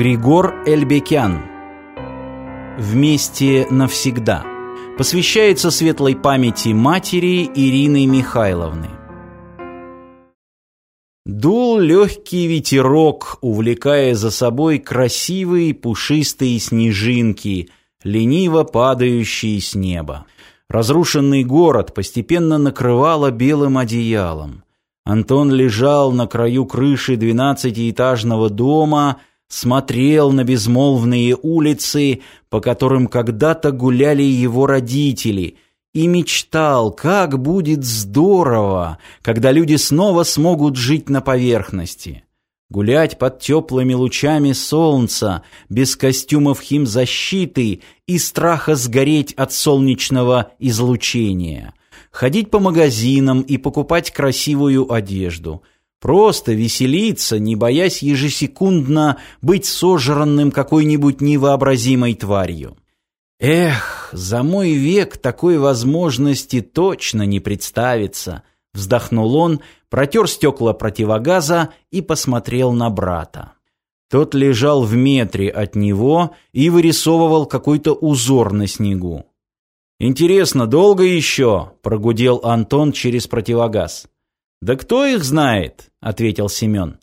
Григор Эльбекян. Вместе навсегда. Посвящается светлой памяти матери Ирины Михайловны. Дул легкий ветерок, увлекая за собой красивые пушистые снежинки, лениво падающие с неба. Разрушенный город постепенно накрывало белым одеялом. Антон лежал на краю крыши двенадцатиэтажного дома, смотрел на безмолвные улицы, по которым когда-то гуляли его родители, и мечтал, как будет здорово, когда люди снова смогут жить на поверхности. Гулять под теплыми лучами солнца, без костюмов химзащиты и страха сгореть от солнечного излучения. Ходить по магазинам и покупать красивую одежду – Просто веселиться, не боясь ежесекундно быть сожранным какой-нибудь невообразимой тварью. Эх, за мой век такой возможности точно не представится, вздохнул он, протер стекла противогаза и посмотрел на брата. Тот лежал в метре от него и вырисовывал какой-то узор на снегу. «Интересно, долго еще?» – прогудел Антон через противогаз. «Да кто их знает?» — ответил Семен.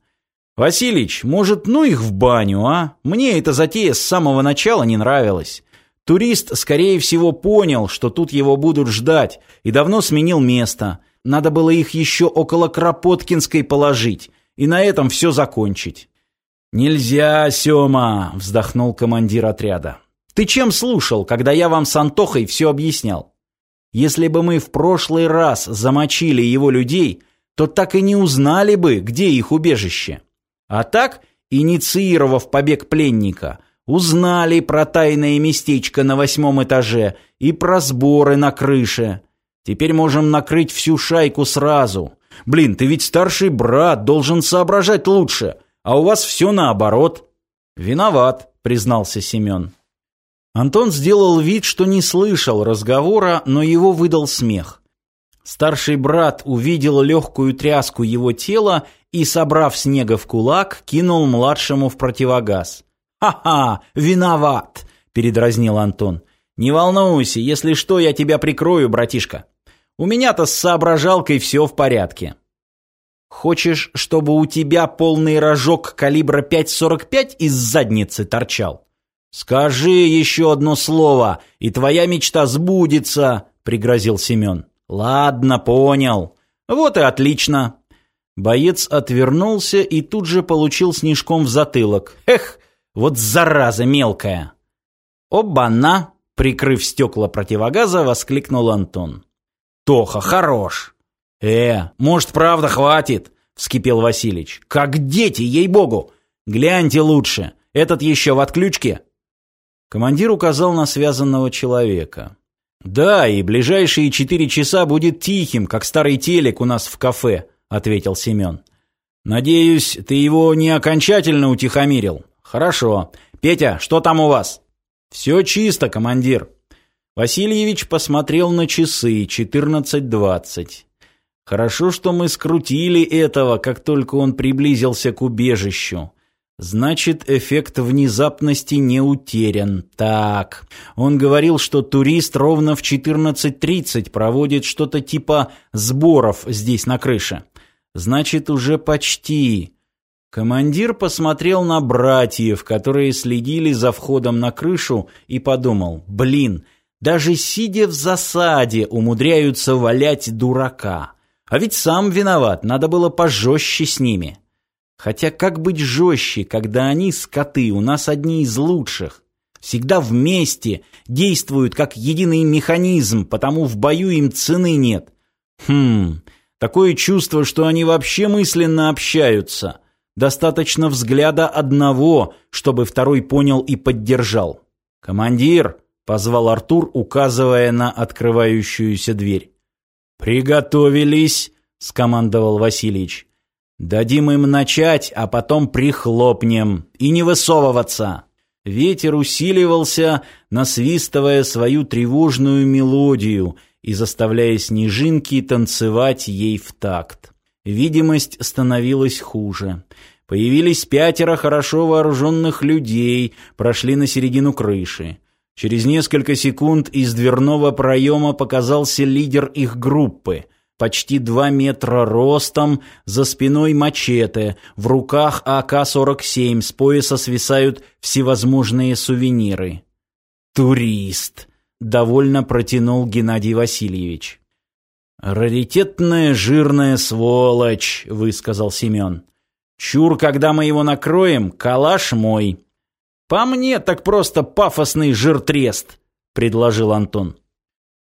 «Василич, может, ну их в баню, а? Мне эта затея с самого начала не нравилась. Турист, скорее всего, понял, что тут его будут ждать, и давно сменил место. Надо было их еще около Кропоткинской положить, и на этом все закончить». «Нельзя, Сема!» — вздохнул командир отряда. «Ты чем слушал, когда я вам с Антохой все объяснял? Если бы мы в прошлый раз замочили его людей, то так и не узнали бы, где их убежище. А так, инициировав побег пленника, узнали про тайное местечко на восьмом этаже и про сборы на крыше. Теперь можем накрыть всю шайку сразу. Блин, ты ведь старший брат, должен соображать лучше, а у вас все наоборот. Виноват, признался Семен. Антон сделал вид, что не слышал разговора, но его выдал смех. Старший брат увидел легкую тряску его тела и, собрав снега в кулак, кинул младшему в противогаз. «Ха-ха, виноват!» – передразнил Антон. «Не волнуйся, если что, я тебя прикрою, братишка. У меня-то с соображалкой все в порядке». «Хочешь, чтобы у тебя полный рожок калибра 5,45 из задницы торчал?» «Скажи еще одно слово, и твоя мечта сбудется», – пригрозил Семен. «Ладно, понял. Вот и отлично». Боец отвернулся и тут же получил снежком в затылок. «Эх, вот зараза мелкая!» «Оба-на!» — прикрыв стекла противогаза, воскликнул Антон. «Тоха, хорош!» «Э, может, правда хватит?» — вскипел Василич. «Как дети, ей-богу! Гляньте лучше, этот еще в отключке!» Командир указал на связанного человека. «Да, и ближайшие четыре часа будет тихим, как старый телек у нас в кафе», — ответил Семен. «Надеюсь, ты его не окончательно утихомирил?» «Хорошо. Петя, что там у вас?» «Все чисто, командир». Васильевич посмотрел на часы, четырнадцать двадцать. «Хорошо, что мы скрутили этого, как только он приблизился к убежищу. Значит, эффект внезапности не утерян. Так, он говорил, что турист ровно в 14.30 проводит что-то типа сборов здесь на крыше. Значит, уже почти. Командир посмотрел на братьев, которые следили за входом на крышу, и подумал, блин, даже сидя в засаде умудряются валять дурака. А ведь сам виноват, надо было пожестче с ними. Хотя как быть жестче, когда они, скоты, у нас одни из лучших? Всегда вместе, действуют как единый механизм, потому в бою им цены нет. Хм, такое чувство, что они вообще мысленно общаются. Достаточно взгляда одного, чтобы второй понял и поддержал. «Командир!» — позвал Артур, указывая на открывающуюся дверь. «Приготовились!» — скомандовал Васильевич. Дадим им начать, а потом прихлопнем. И не высовываться. Ветер усиливался, насвистывая свою тревожную мелодию и заставляя снежинки танцевать ей в такт. Видимость становилась хуже. Появились пятеро хорошо вооруженных людей, прошли на середину крыши. Через несколько секунд из дверного проема показался лидер их группы. Почти два метра ростом, за спиной мачете, в руках АК-47, с пояса свисают всевозможные сувениры. «Турист!» — довольно протянул Геннадий Васильевич. «Раритетная жирная сволочь», — высказал Семен. «Чур, когда мы его накроем, калаш мой». «По мне так просто пафосный жиртрест», — предложил Антон.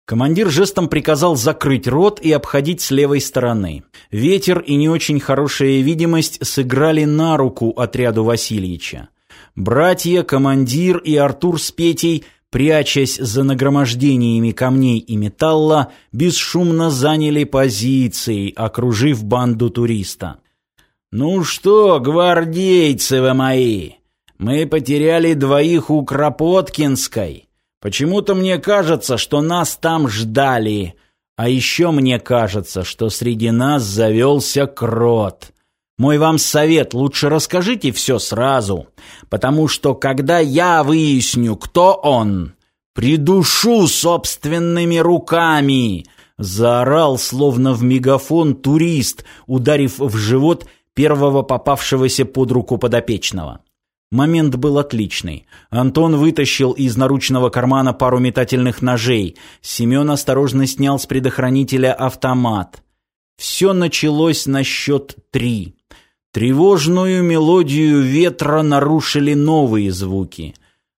Командир жестом приказал закрыть рот и обходить с левой стороны. Ветер и не очень хорошая видимость сыграли на руку отряду Васильевича. Братья, командир и Артур с Петей — прячась за нагромождениями камней и металла, бесшумно заняли позиции, окружив банду туриста. «Ну что, гвардейцы вы мои, мы потеряли двоих у Кропоткинской. Почему-то мне кажется, что нас там ждали, а еще мне кажется, что среди нас завелся крот». Мой вам совет, лучше расскажите все сразу, потому что когда я выясню, кто он, придушу собственными руками, заорал словно в мегафон турист, ударив в живот первого попавшегося под руку подопечного. Момент был отличный. Антон вытащил из наручного кармана пару метательных ножей. Семен осторожно снял с предохранителя автомат. Все началось на счет три. Тревожную мелодию ветра нарушили новые звуки.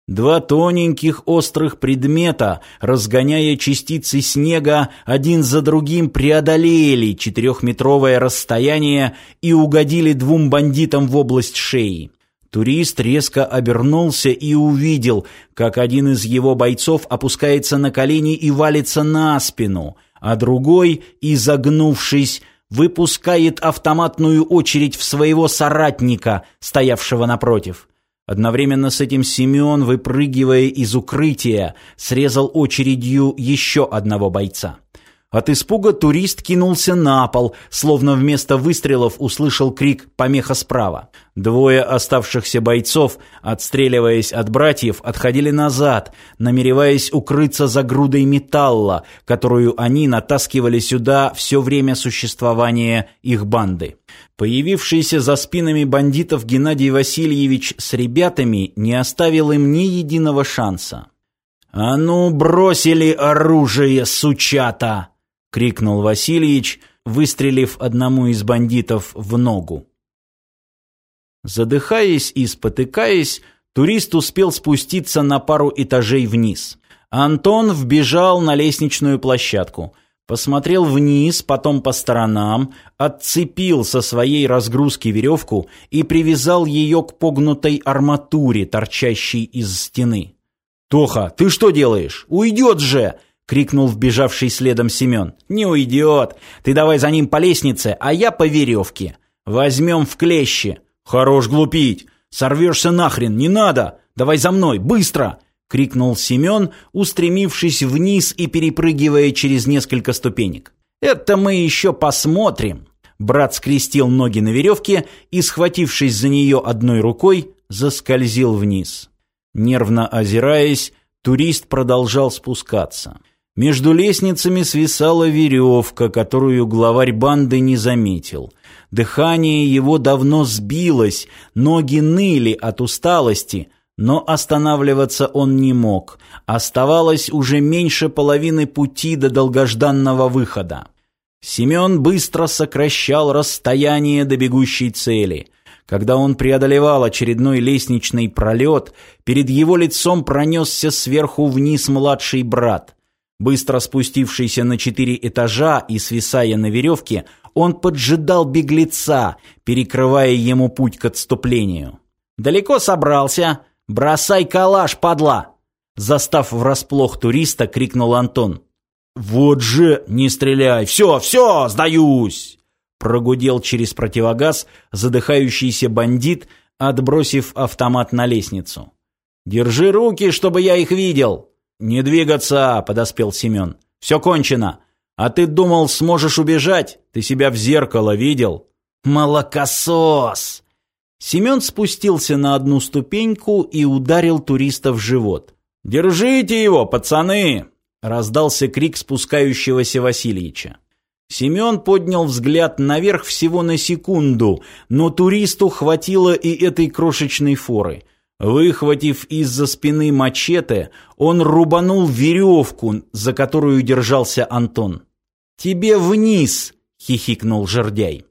Два тоненьких острых предмета, разгоняя частицы снега, один за другим преодолели четырехметровое расстояние и угодили двум бандитам в область шеи. Турист резко обернулся и увидел, как один из его бойцов опускается на колени и валится на спину, а другой, изогнувшись, выпускает автоматную очередь в своего соратника, стоявшего напротив. Одновременно с этим Семен, выпрыгивая из укрытия, срезал очередью еще одного бойца. От испуга турист кинулся на пол, словно вместо выстрелов услышал крик «помеха справа». Двое оставшихся бойцов, отстреливаясь от братьев, отходили назад, намереваясь укрыться за грудой металла, которую они натаскивали сюда все время существования их банды. Появившийся за спинами бандитов Геннадий Васильевич с ребятами не оставил им ни единого шанса. «А ну, бросили оружие, сучата!» — крикнул Васильевич, выстрелив одному из бандитов в ногу. Задыхаясь и спотыкаясь, турист успел спуститься на пару этажей вниз. Антон вбежал на лестничную площадку, посмотрел вниз, потом по сторонам, отцепил со своей разгрузки веревку и привязал ее к погнутой арматуре, торчащей из стены. «Тоха, ты что делаешь? Уйдет же!» — крикнул вбежавший следом Семен. «Не уйдет. Ты давай за ним по лестнице, а я по веревке. Возьмем в клещи». «Хорош глупить. Сорвешься нахрен, не надо. Давай за мной, быстро!» — крикнул Семен, устремившись вниз и перепрыгивая через несколько ступенек. «Это мы еще посмотрим». Брат скрестил ноги на веревке и, схватившись за нее одной рукой, заскользил вниз. Нервно озираясь, турист продолжал спускаться. Между лестницами свисала веревка, которую главарь банды не заметил. Дыхание его давно сбилось, ноги ныли от усталости, но останавливаться он не мог. Оставалось уже меньше половины пути до долгожданного выхода. Семен быстро сокращал расстояние до бегущей цели. Когда он преодолевал очередной лестничный пролет, перед его лицом пронесся сверху вниз младший брат – Быстро спустившийся на четыре этажа и свисая на веревке, он поджидал беглеца, перекрывая ему путь к отступлению. «Далеко собрался? Бросай калаш, падла!» Застав врасплох туриста, крикнул Антон. «Вот же! Не стреляй! Все, все, сдаюсь!» Прогудел через противогаз задыхающийся бандит, отбросив автомат на лестницу. «Держи руки, чтобы я их видел!» «Не двигаться!» — подоспел Семен. «Все кончено. А ты думал, сможешь убежать? Ты себя в зеркало видел?» «Молокосос!» Семен спустился на одну ступеньку и ударил туриста в живот. «Держите его, пацаны!» — раздался крик спускающегося Васильича. Семен поднял взгляд наверх всего на секунду, но туристу хватило и этой крошечной форы. Выхватив из-за спины мачете, он рубанул веревку, за которую держался Антон. «Тебе вниз!» — хихикнул жердяй.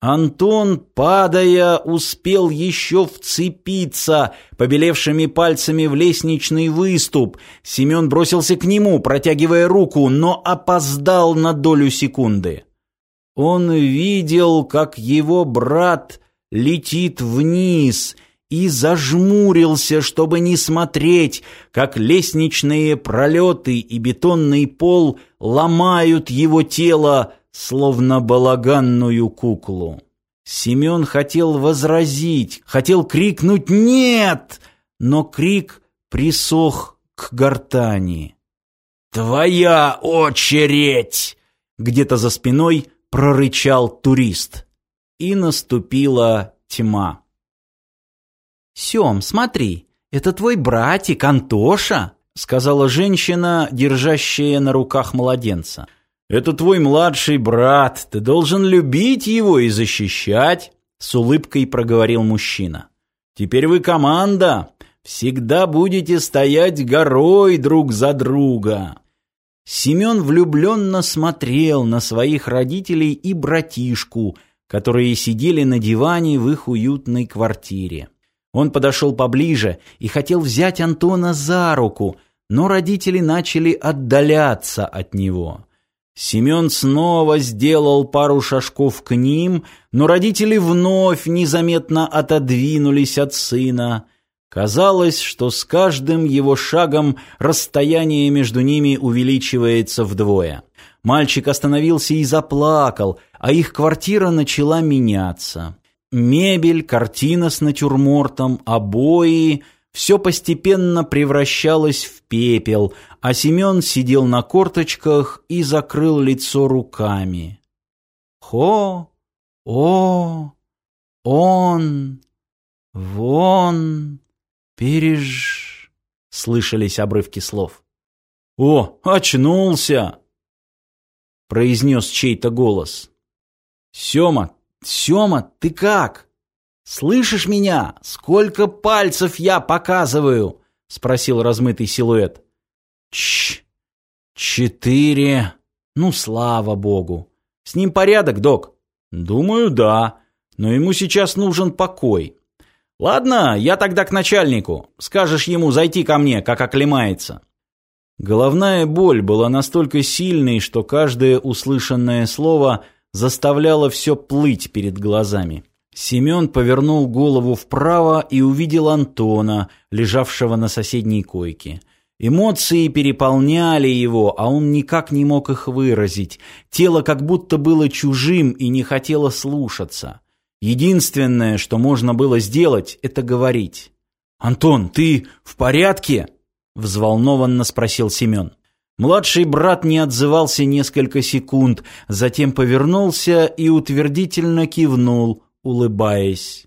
Антон, падая, успел еще вцепиться побелевшими пальцами в лестничный выступ. Семен бросился к нему, протягивая руку, но опоздал на долю секунды. Он видел, как его брат летит вниз и зажмурился, чтобы не смотреть, как лестничные пролеты и бетонный пол ломают его тело, словно балаганную куклу. Семен хотел возразить, хотел крикнуть «Нет!», но крик присох к гортани. «Твоя очередь!» Где-то за спиной прорычал турист. И наступила тьма. «Сем, смотри, это твой братик Антоша!» сказала женщина, держащая на руках младенца. Это твой младший брат, ты должен любить его и защищать, с улыбкой проговорил мужчина. Теперь вы команда, всегда будете стоять горой друг за друга. Семен влюбленно смотрел на своих родителей и братишку, которые сидели на диване в их уютной квартире. Он подошел поближе и хотел взять Антона за руку, но родители начали отдаляться от него. Семен снова сделал пару шажков к ним, но родители вновь незаметно отодвинулись от сына. Казалось, что с каждым его шагом расстояние между ними увеличивается вдвое. Мальчик остановился и заплакал, а их квартира начала меняться. Мебель, картина с натюрмортом, обои — все постепенно превращалось в пепел, а Семен сидел на корточках и закрыл лицо руками. Хо, о, он, вон, переж... Слышались обрывки слов. «О, очнулся!» произнес чей-то голос. «Сема, Сема, ты как?» «Слышишь меня? Сколько пальцев я показываю?» — спросил размытый силуэт. «Чш! Четыре! Ну, слава богу! С ним порядок, док?» «Думаю, да. Но ему сейчас нужен покой. Ладно, я тогда к начальнику. Скажешь ему зайти ко мне, как оклемается». Головная боль была настолько сильной, что каждое услышанное слово заставляло все плыть перед глазами. Семен повернул голову вправо и увидел Антона, лежавшего на соседней койке. Эмоции переполняли его, а он никак не мог их выразить. Тело как будто было чужим и не хотело слушаться. Единственное, что можно было сделать, это говорить. «Антон, ты в порядке?» — взволнованно спросил Семен. Младший брат не отзывался несколько секунд, затем повернулся и утвердительно кивнул — улыбаясь.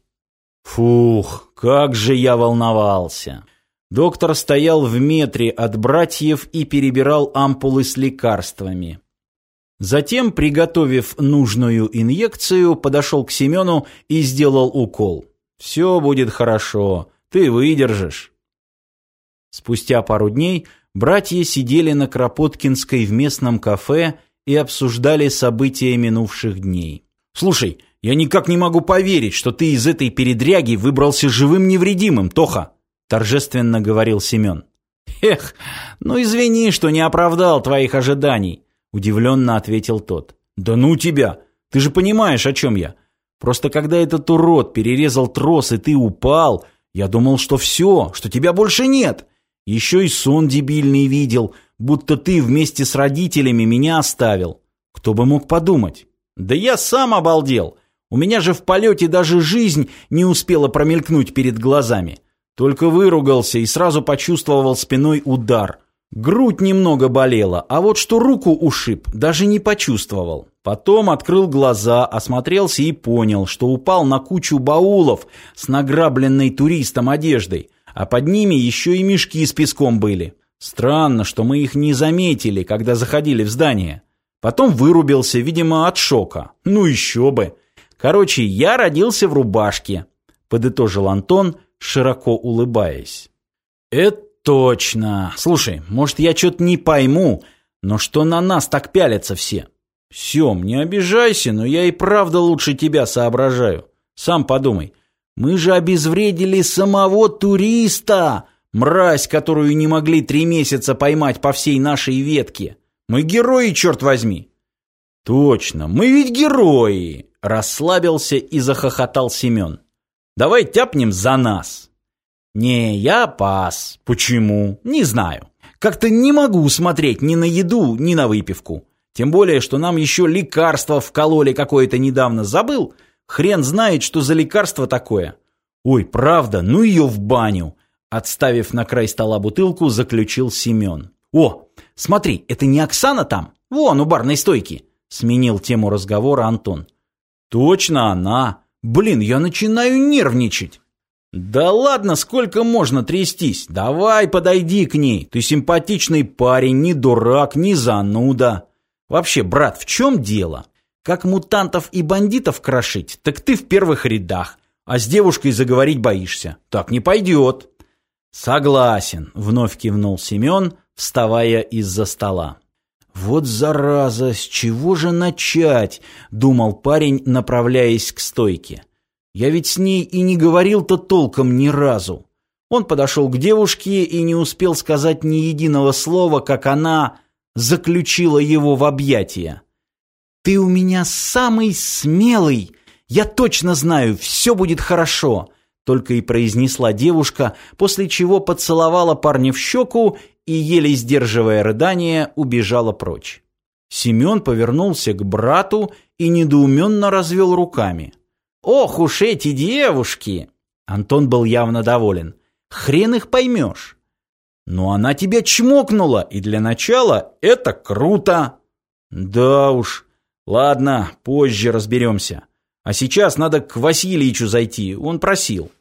Фух, как же я волновался. Доктор стоял в метре от братьев и перебирал ампулы с лекарствами. Затем, приготовив нужную инъекцию, подошел к Семену и сделал укол. «Все будет хорошо, ты выдержишь». Спустя пару дней братья сидели на Кропоткинской в местном кафе и обсуждали события минувших дней. «Слушай, я никак не могу поверить, что ты из этой передряги выбрался живым невредимым, Тоха, торжественно говорил Семен. Эх, ну извини, что не оправдал твоих ожиданий, удивленно ответил тот. Да ну тебя, ты же понимаешь, о чем я. Просто когда этот урод перерезал трос и ты упал, я думал, что все, что тебя больше нет. Еще и сон дебильный видел, будто ты вместе с родителями меня оставил. Кто бы мог подумать? Да я сам обалдел. У меня же в полете даже жизнь не успела промелькнуть перед глазами. Только выругался и сразу почувствовал спиной удар. Грудь немного болела, а вот что руку ушиб, даже не почувствовал. Потом открыл глаза, осмотрелся и понял, что упал на кучу баулов с награбленной туристом одеждой, а под ними еще и мешки с песком были. Странно, что мы их не заметили, когда заходили в здание. Потом вырубился, видимо, от шока. Ну еще бы. Короче, я родился в рубашке, подытожил Антон, широко улыбаясь. Это точно. Слушай, может, я что-то не пойму, но что на нас так пялятся все? Сем, не обижайся, но я и правда лучше тебя соображаю. Сам подумай. Мы же обезвредили самого туриста, мразь, которую не могли три месяца поймать по всей нашей ветке. Мы герои, черт возьми. Точно, мы ведь герои, расслабился и захохотал Семен. Давай тяпнем за нас. Не, я пас. Почему? Не знаю. Как-то не могу смотреть ни на еду, ни на выпивку. Тем более, что нам еще лекарство вкололи какое-то недавно. Забыл? Хрен знает, что за лекарство такое. Ой, правда, ну ее в баню. Отставив на край стола бутылку, заключил Семен. О, смотри, это не Оксана там? Вон, у барной стойки. Сменил тему разговора Антон. Точно она. Блин, я начинаю нервничать. Да ладно, сколько можно трястись? Давай, подойди к ней. Ты симпатичный парень, не дурак, не зануда. Вообще, брат, в чем дело? Как мутантов и бандитов крошить, так ты в первых рядах, а с девушкой заговорить боишься. Так не пойдет. Согласен, вновь кивнул Семен, вставая из-за стола. Вот зараза, с чего же начать? думал парень, направляясь к стойке. Я ведь с ней и не говорил-то толком ни разу. Он подошел к девушке и не успел сказать ни единого слова, как она заключила его в объятия. «Ты у меня самый смелый! Я точно знаю, все будет хорошо!» Только и произнесла девушка, после чего поцеловала парня в щеку и, еле сдерживая рыдание, убежала прочь. Семен повернулся к брату и недоуменно развел руками. «Ох уж эти девушки!» Антон был явно доволен. «Хрен их поймешь!» Но она тебя чмокнула, и для начала это круто. Да уж. Ладно, позже разберемся. А сейчас надо к Васильичу зайти, он просил.